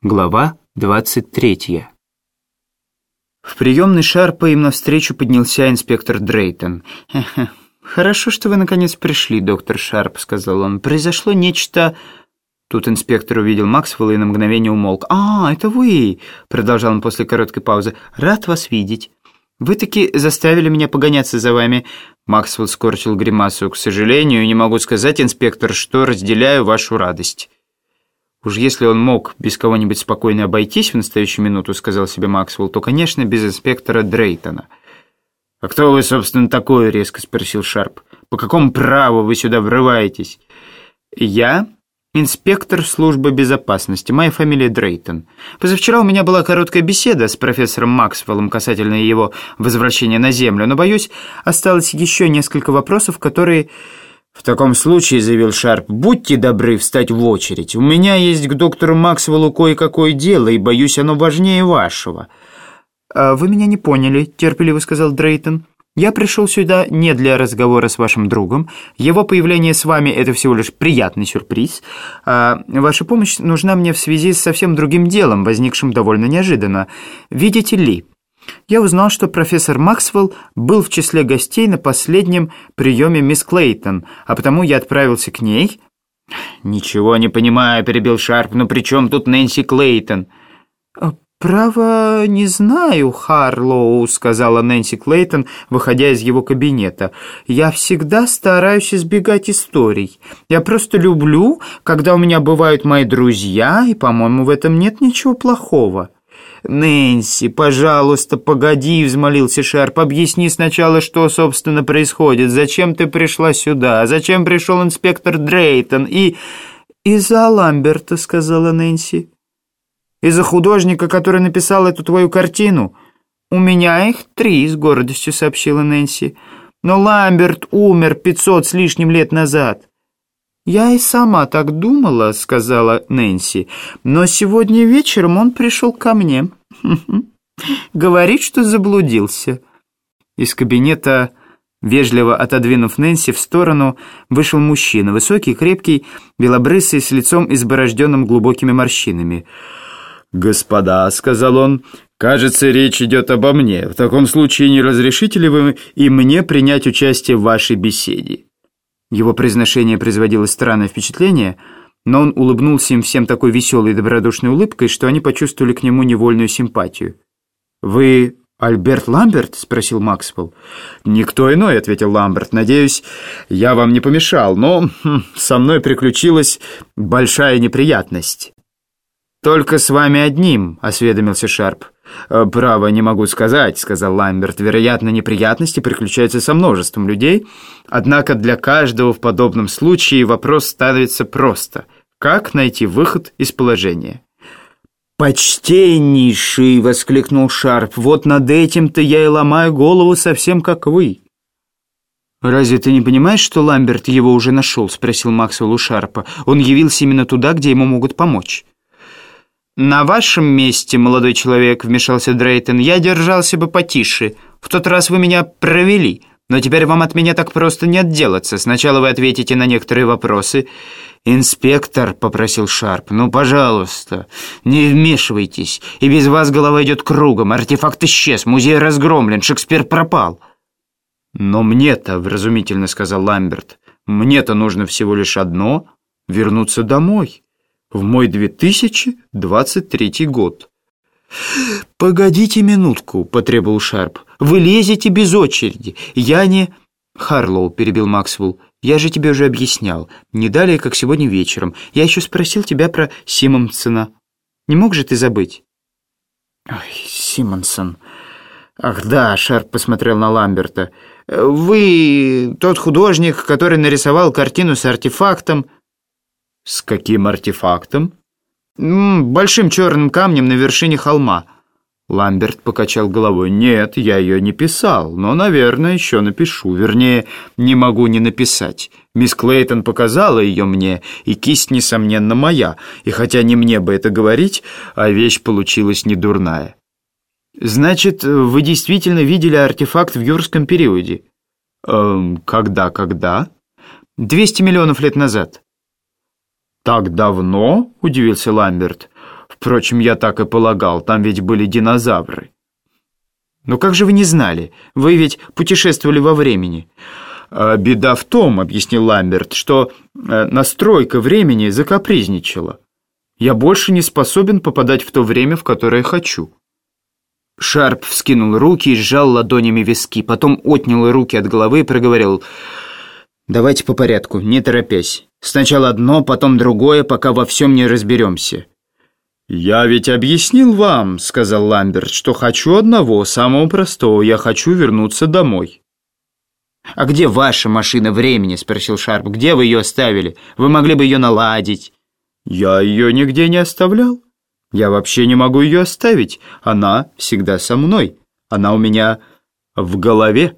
Глава 23 В приемный Шарпа им навстречу поднялся инспектор Дрейтон. «Хорошо, что вы наконец пришли, доктор Шарп», — сказал он. «Произошло нечто...» Тут инспектор увидел Максвелла и на мгновение умолк. «А, это вы!» — продолжал он после короткой паузы. «Рад вас видеть. Вы таки заставили меня погоняться за вами». Максвелл скорчил гримасу. «К сожалению, не могу сказать, инспектор, что разделяю вашу радость». Уж если он мог без кого-нибудь спокойно обойтись в настоящую минуту, сказал себе Максвелл, то, конечно, без инспектора Дрейтона. «А кто вы, собственно, такой?» — резко спросил Шарп. «По какому праву вы сюда врываетесь?» «Я инспектор службы безопасности. Моя фамилия Дрейтон. Позавчера у меня была короткая беседа с профессором Максвеллом касательно его возвращения на Землю, но, боюсь, осталось еще несколько вопросов, которые...» «В таком случае», — заявил Шарп, — «будьте добры встать в очередь. У меня есть к доктору Максвеллу кое-какое дело, и, боюсь, оно важнее вашего». «А «Вы меня не поняли», — терпеливо сказал Дрейтон. «Я пришел сюда не для разговора с вашим другом. Его появление с вами — это всего лишь приятный сюрприз. А ваша помощь нужна мне в связи с совсем другим делом, возникшим довольно неожиданно. Видите ли...» я узнал, что профессор Максвелл был в числе гостей на последнем приеме мисс Клейтон, а потому я отправился к ней. «Ничего не понимаю», — перебил Шарп, «но при чем тут Нэнси Клейтон?» «Э, «Право, не знаю, Харлоу», — сказала Нэнси Клейтон, выходя из его кабинета. «Я всегда стараюсь избегать историй. Я просто люблю, когда у меня бывают мои друзья, и, по-моему, в этом нет ничего плохого». «Нэнси, пожалуйста, погоди», — взмолился Шарп. «Объясни сначала, что, собственно, происходит. Зачем ты пришла сюда? Зачем пришел инспектор Дрейтон? И...» «Из-за Ламберта», — сказала Нэнси. «Из-за художника, который написал эту твою картину?» «У меня их три», — с гордостью сообщила Нэнси. «Но Ламберт умер пятьсот с лишним лет назад». «Я и сама так думала», — сказала Нэнси. «Но сегодня вечером он пришел ко мне. Говорит, что заблудился». Из кабинета, вежливо отодвинув Нэнси в сторону, вышел мужчина, высокий, крепкий, белобрысый, с лицом изборожденным глубокими морщинами. «Господа», — сказал он, — «кажется, речь идет обо мне. В таком случае не разрешите ли вы и мне принять участие в вашей беседе?» Его произношение производило странное впечатление, но он улыбнулся им всем такой веселой и добродушной улыбкой, что они почувствовали к нему невольную симпатию. «Вы Альберт Ламберт?» — спросил Максвелл. «Никто иной», — ответил Ламберт. «Надеюсь, я вам не помешал, но хм, со мной приключилась большая неприятность». «Только с вами одним», — осведомился Шарп. «Э, «Право, не могу сказать», — сказал Ламберт. «Вероятно, неприятности приключаются со множеством людей. Однако для каждого в подобном случае вопрос ставится просто. Как найти выход из положения?» «Почтеннейший!» — воскликнул Шарп. «Вот над этим-то я и ломаю голову совсем как вы». «Разве ты не понимаешь, что Ламберт его уже нашел?» — спросил Максвелл у Шарпа. «Он явился именно туда, где ему могут помочь». «На вашем месте, молодой человек», — вмешался Дрейтон, — «я держался бы потише. В тот раз вы меня провели, но теперь вам от меня так просто не отделаться. Сначала вы ответите на некоторые вопросы». «Инспектор», — попросил Шарп, — «ну, пожалуйста, не вмешивайтесь. И без вас голова идет кругом. Артефакт исчез, музей разгромлен, Шекспир пропал». «Но мне-то», — вразумительно сказал Ламберт, — «мне-то нужно всего лишь одно — вернуться домой» в мой 2023 год. «Погодите минутку», — потребовал Шарп. «Вы лезете без очереди. Я не...» «Харлоу», — перебил Максвелл. «Я же тебе уже объяснял. Не далее, как сегодня вечером. Я еще спросил тебя про Симонсона. Не мог же ты забыть?» «Ой, Симонсон...» «Ах да», — Шарп посмотрел на Ламберта. «Вы тот художник, который нарисовал картину с артефактом...» «С каким артефактом?» «Большим черным камнем на вершине холма». Ламберт покачал головой. «Нет, я ее не писал, но, наверное, еще напишу. Вернее, не могу не написать. Мисс Клейтон показала ее мне, и кисть, несомненно, моя. И хотя не мне бы это говорить, а вещь получилась недурная». «Значит, вы действительно видели артефакт в юрском периоде?» «Эм, когда, когда?» «200 миллионов лет назад». «Так давно?» – удивился Ламберт. «В Впрочем, я так и полагал, там ведь были динозавры. Но как же вы не знали? Вы ведь путешествовали во времени. А «Беда в том, — объяснил Ламберт, — что э, настройка времени закапризничала. Я больше не способен попадать в то время, в которое хочу». Шарп вскинул руки и сжал ладонями виски, потом отнял руки от головы и проговорил «Давайте по порядку, не торопясь. Сначала одно, потом другое, пока во всем не разберемся». «Я ведь объяснил вам, — сказал Ламберт, — что хочу одного, самого простого. Я хочу вернуться домой». «А где ваша машина времени?» — спросил Шарп. «Где вы ее оставили? Вы могли бы ее наладить». «Я ее нигде не оставлял. Я вообще не могу ее оставить. Она всегда со мной. Она у меня в голове».